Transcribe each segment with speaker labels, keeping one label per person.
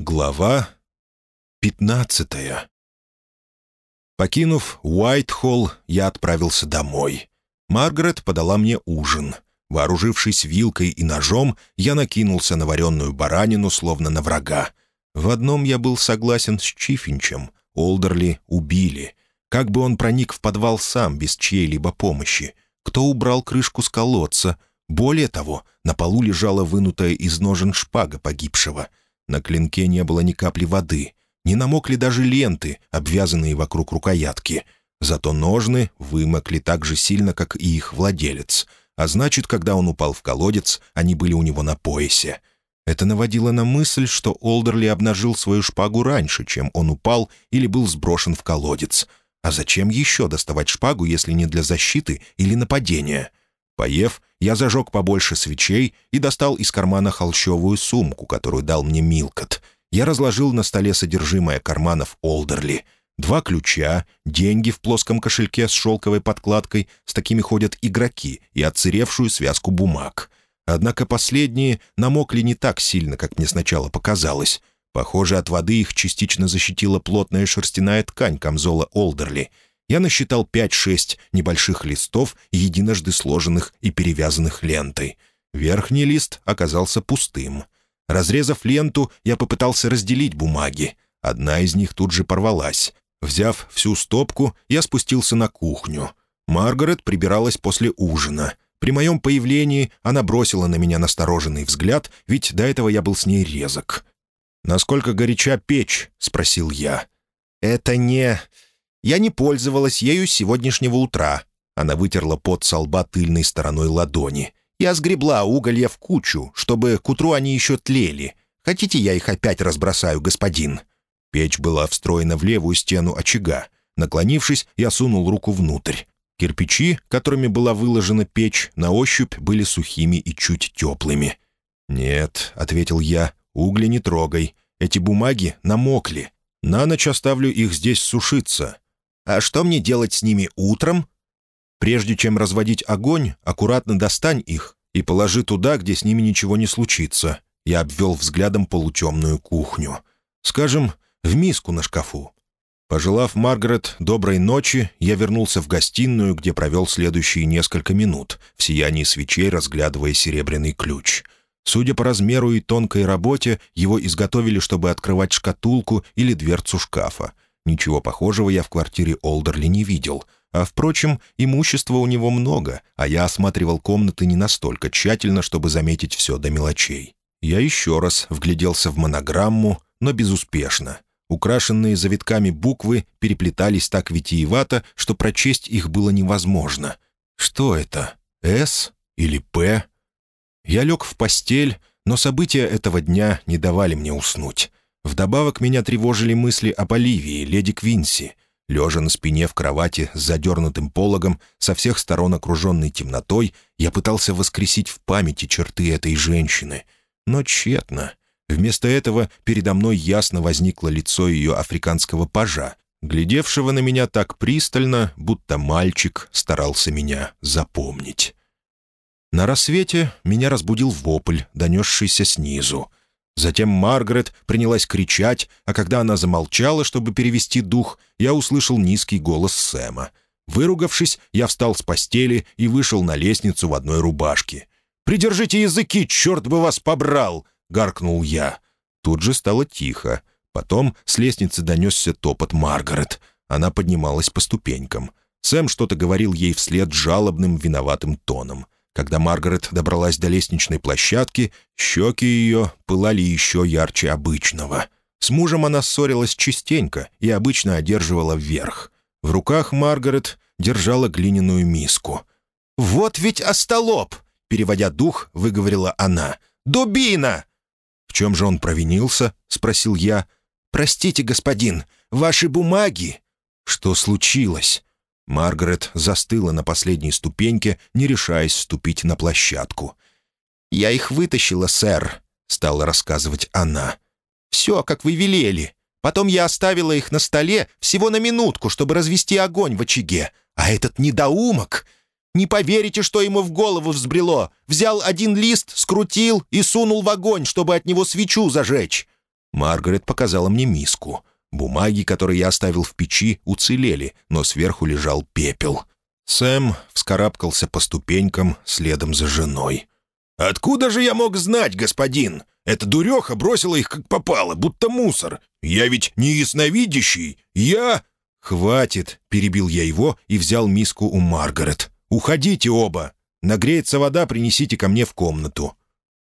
Speaker 1: Глава пятнадцатая Покинув Уайтхолл, я отправился домой. Маргарет подала мне ужин. Вооружившись вилкой и ножом, я накинулся на вареную баранину, словно на врага. В одном я был согласен с Чифинчем. Олдерли убили. Как бы он проник в подвал сам, без чьей-либо помощи? Кто убрал крышку с колодца? Более того, на полу лежала вынутая из ножен шпага погибшего — на клинке не было ни капли воды, не намокли даже ленты, обвязанные вокруг рукоятки. Зато ножны вымокли так же сильно, как и их владелец. А значит, когда он упал в колодец, они были у него на поясе. Это наводило на мысль, что Олдерли обнажил свою шпагу раньше, чем он упал или был сброшен в колодец. А зачем еще доставать шпагу, если не для защиты или нападения? Поев, я зажег побольше свечей и достал из кармана холщовую сумку, которую дал мне Милкот. Я разложил на столе содержимое карманов Олдерли. Два ключа, деньги в плоском кошельке с шелковой подкладкой, с такими ходят игроки, и отсыревшую связку бумаг. Однако последние намокли не так сильно, как мне сначала показалось. Похоже, от воды их частично защитила плотная шерстяная ткань камзола Олдерли — я насчитал пять-шесть небольших листов, единожды сложенных и перевязанных лентой. Верхний лист оказался пустым. Разрезав ленту, я попытался разделить бумаги. Одна из них тут же порвалась. Взяв всю стопку, я спустился на кухню. Маргарет прибиралась после ужина. При моем появлении она бросила на меня настороженный взгляд, ведь до этого я был с ней резок. «Насколько горяча печь?» — спросил я. «Это не... Я не пользовалась ею с сегодняшнего утра». Она вытерла пот со лба тыльной стороной ладони. «Я сгребла уголья в кучу, чтобы к утру они еще тлели. Хотите, я их опять разбросаю, господин?» Печь была встроена в левую стену очага. Наклонившись, я сунул руку внутрь. Кирпичи, которыми была выложена печь, на ощупь были сухими и чуть теплыми. «Нет», — ответил я, — «угли не трогай. Эти бумаги намокли. На ночь оставлю их здесь сушиться. А что мне делать с ними утром? Прежде чем разводить огонь, аккуратно достань их и положи туда, где с ними ничего не случится. Я обвел взглядом полутемную кухню. Скажем, в миску на шкафу. Пожелав Маргарет доброй ночи, я вернулся в гостиную, где провел следующие несколько минут, в сиянии свечей разглядывая серебряный ключ. Судя по размеру и тонкой работе, его изготовили, чтобы открывать шкатулку или дверцу шкафа. Ничего похожего я в квартире Олдерли не видел. А, впрочем, имущества у него много, а я осматривал комнаты не настолько тщательно, чтобы заметить все до мелочей. Я еще раз вгляделся в монограмму, но безуспешно. Украшенные завитками буквы переплетались так витиевато, что прочесть их было невозможно. Что это? «С» или «П»? Я лег в постель, но события этого дня не давали мне уснуть. Вдобавок меня тревожили мысли об Оливии, леди Квинси. Лежа на спине в кровати с задернутым пологом, со всех сторон окруженной темнотой, я пытался воскресить в памяти черты этой женщины. Но тщетно. Вместо этого передо мной ясно возникло лицо ее африканского пажа, глядевшего на меня так пристально, будто мальчик старался меня запомнить. На рассвете меня разбудил вопль, донесшийся снизу. Затем Маргарет принялась кричать, а когда она замолчала, чтобы перевести дух, я услышал низкий голос Сэма. Выругавшись, я встал с постели и вышел на лестницу в одной рубашке. «Придержите языки, черт бы вас побрал!» — гаркнул я. Тут же стало тихо. Потом с лестницы донесся топот Маргарет. Она поднималась по ступенькам. Сэм что-то говорил ей вслед жалобным, виноватым тоном — когда Маргарет добралась до лестничной площадки, щеки ее пылали еще ярче обычного. С мужем она ссорилась частенько и обычно одерживала вверх. В руках Маргарет держала глиняную миску. «Вот ведь остолоп!» — переводя дух, выговорила она. «Дубина!» «В чем же он провинился?» — спросил я. «Простите, господин, ваши бумаги...» «Что случилось?» Маргарет застыла на последней ступеньке, не решаясь ступить на площадку. «Я их вытащила, сэр», — стала рассказывать она. «Все, как вы велели. Потом я оставила их на столе всего на минутку, чтобы развести огонь в очаге. А этот недоумок... Не поверите, что ему в голову взбрело. Взял один лист, скрутил и сунул в огонь, чтобы от него свечу зажечь. Маргарет показала мне миску. Бумаги, которые я оставил в печи, уцелели, но сверху лежал пепел. Сэм вскарабкался по ступенькам следом за женой. «Откуда же я мог знать, господин? Эта дуреха бросила их как попало, будто мусор. Я ведь не ясновидящий. Я...» «Хватит», — перебил я его и взял миску у Маргарет. «Уходите оба. Нагреется вода, принесите ко мне в комнату».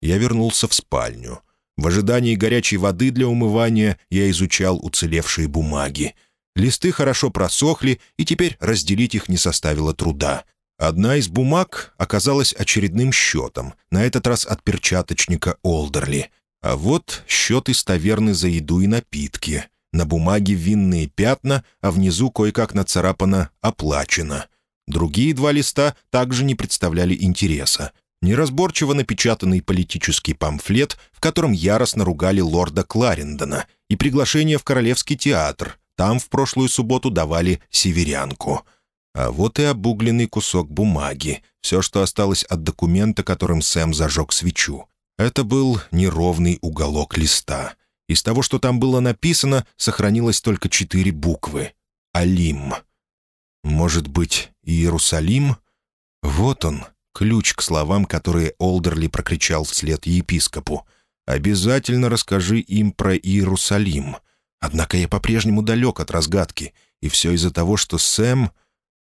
Speaker 1: Я вернулся в спальню. В ожидании горячей воды для умывания я изучал уцелевшие бумаги. Листы хорошо просохли, и теперь разделить их не составило труда. Одна из бумаг оказалась очередным счетом, на этот раз от перчаточника Олдерли. А вот счет из таверны за еду и напитки. На бумаге винные пятна, а внизу кое-как нацарапано «Оплачено». Другие два листа также не представляли интереса. Неразборчиво напечатанный политический памфлет, в котором яростно ругали лорда Кларендона, и приглашение в Королевский театр. Там в прошлую субботу давали «Северянку». А вот и обугленный кусок бумаги, все, что осталось от документа, которым Сэм зажег свечу. Это был неровный уголок листа. Из того, что там было написано, сохранилось только четыре буквы. «Алим». Может быть, Иерусалим? Вот он, ключ к словам, которые Олдерли прокричал вслед епископу. «Обязательно расскажи им про Иерусалим». Однако я по-прежнему далек от разгадки, и все из-за того, что Сэм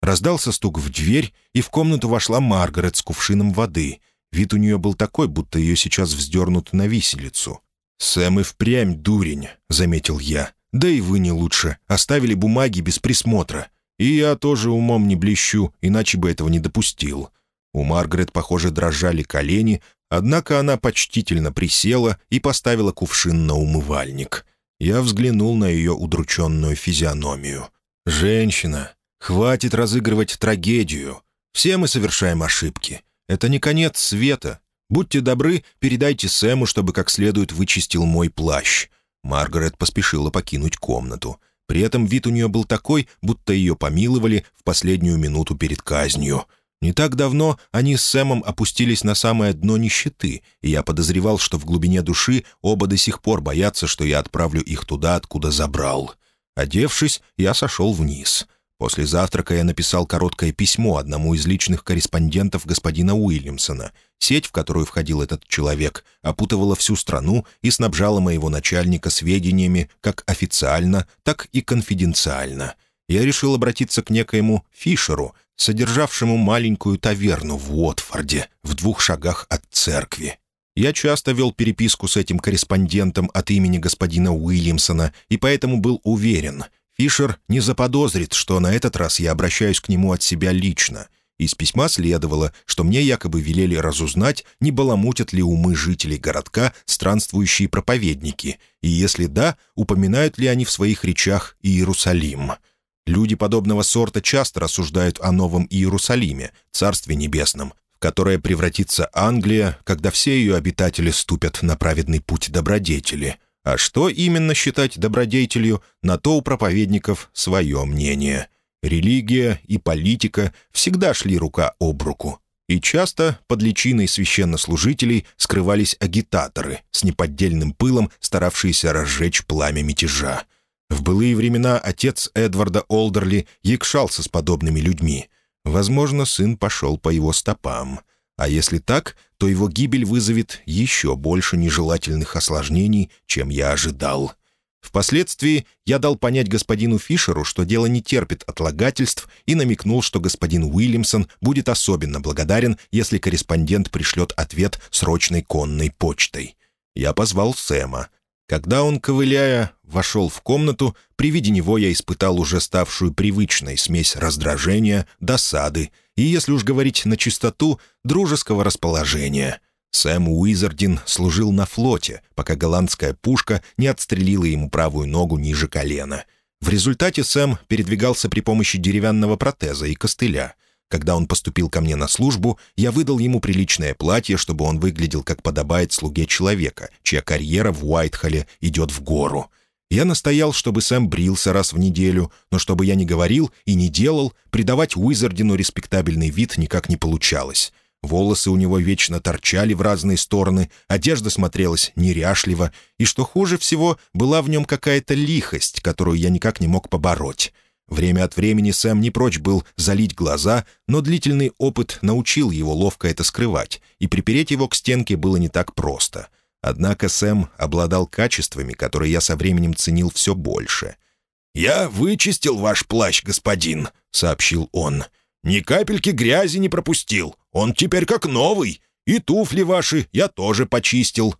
Speaker 1: Раздался стук в дверь, и в комнату вошла Маргарет с кувшином воды. Вид у нее был такой, будто ее сейчас вздернут на виселицу. «Сэм и впрямь дурень», — заметил я. «Да и вы не лучше. Оставили бумаги без присмотра. И я тоже умом не блещу, иначе бы этого не допустил». У Маргарет, похоже, дрожали колени, однако она почтительно присела и поставила кувшин на умывальник. Я взглянул на ее удрученную физиономию. «Женщина, Хватит разыгрывать трагедию. Все мы совершаем ошибки. Это не конец света. Будьте добры, передайте Сэму, чтобы как следует вычистил мой плащ». Маргарет поспешила покинуть комнату. При этом вид у нее был такой, будто ее помиловали в последнюю минуту перед казнью. Не так давно они с Сэмом опустились на самое дно нищеты, и я подозревал, что в глубине души оба до сих пор боятся, что я отправлю их туда, откуда забрал. Одевшись, я сошел вниз — После завтрака я написал короткое письмо одному из личных корреспондентов господина Уильямсона. Сеть, в которую входил этот человек, опутывала всю страну и снабжала моего начальника сведениями как официально, так и конфиденциально. Я решил обратиться к некоему Фишеру, содержавшему маленькую таверну в Уотфорде, в двух шагах от церкви. Я часто вел переписку с этим корреспондентом от имени господина Уильямсона и поэтому был уверен — Фишер не заподозрит, что на этот раз я обращаюсь к нему от себя лично. Из письма следовало, что мне якобы велели разузнать, не баламутят ли умы жителей городка странствующие проповедники, и если да, упоминают ли они в своих речах Иерусалим. Люди подобного сорта часто рассуждают о новом Иерусалиме, Царстве Небесном, в которое превратится Англия, когда все ее обитатели ступят на праведный путь добродетели — а что именно считать добродетелью, на то у проповедников свое мнение. Религия и политика всегда шли рука об руку. И часто под личиной священнослужителей скрывались агитаторы, с неподдельным пылом старавшиеся разжечь пламя мятежа. В былые времена отец Эдварда Олдерли якшался с подобными людьми. Возможно, сын пошел по его стопам. А если так, то его гибель вызовет еще больше нежелательных осложнений, чем я ожидал. Впоследствии я дал понять господину Фишеру, что дело не терпит отлагательств, и намекнул, что господин Уильямсон будет особенно благодарен, если корреспондент пришлет ответ срочной конной почтой. Я позвал Сэма. Когда он, ковыляя, вошел в комнату, при виде него я испытал уже ставшую привычной смесь раздражения, досады и, если уж говорить на чистоту, дружеского расположения. Сэм Уизардин служил на флоте, пока голландская пушка не отстрелила ему правую ногу ниже колена. В результате Сэм передвигался при помощи деревянного протеза и костыля. Когда он поступил ко мне на службу, я выдал ему приличное платье, чтобы он выглядел как подобает слуге человека, чья карьера в Уайтхолле идет в гору — я настоял, чтобы Сэм брился раз в неделю, но чтобы я не говорил и не делал, придавать Уизардину респектабельный вид никак не получалось. волосы у него вечно торчали в разные стороны, одежда смотрелась неряшливо, и, что хуже всего, была в нем какая-то лихость, которую я никак не мог побороть. Время от времени Сэм не прочь был залить глаза, но длительный опыт научил его ловко это скрывать, и припереть его к стенке было не так просто. Однако Сэм обладал качествами, которые я со временем ценил все больше. «Я вычистил ваш плащ, господин», — сообщил он. «Ни капельки грязи не пропустил. Он теперь как новый. И туфли ваши я тоже почистил».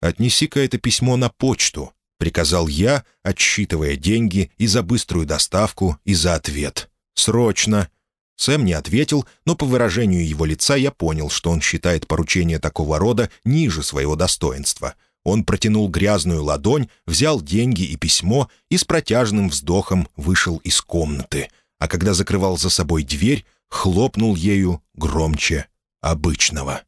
Speaker 1: «Отнеси-ка это письмо на почту», — приказал я, отсчитывая деньги и за быструю доставку, и за ответ. «Срочно!» Сэм не ответил, но по выражению его лица я понял, что он считает поручение такого рода ниже своего достоинства. Он протянул грязную ладонь, взял деньги и письмо и с протяжным вздохом вышел из комнаты, а когда закрывал за собой дверь, хлопнул ею громче обычного.